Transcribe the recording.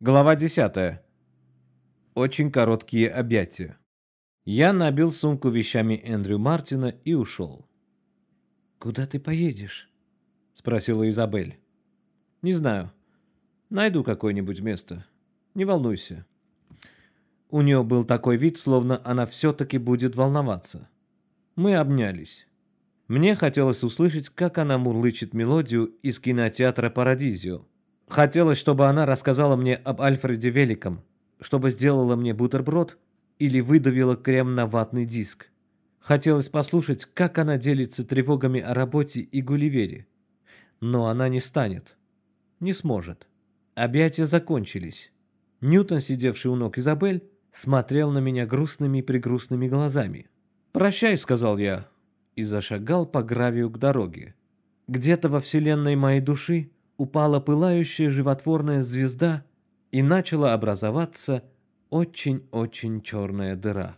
Глава 10. Очень короткие объятия. Я набил сумку вещами Эндрю Мартина и ушел. «Куда ты поедешь?» — спросила Изабель. «Не знаю. Найду какое-нибудь место. Не волнуйся». У нее был такой вид, словно она все-таки будет волноваться. Мы обнялись. Мне хотелось услышать, как она мурлычет мелодию из кинотеатра «Парадизио». Хотелось, чтобы она рассказала мне об Альфреде Великом, чтобы сделала мне бутерброд или выдавила крем на ватный диск. Хотелось послушать, как она делится тревогами о работе и Гулливере. Но она не станет. Не сможет. Объятия закончились. Ньютон, сидевший у ног Изабель, смотрел на меня грустными-пригрустными глазами. «Прощай», — сказал я, и зашагал по гравию к дороге. Где-то во вселенной моей души упала пылающая животворная звезда и начала образоваться очень-очень черная дыра.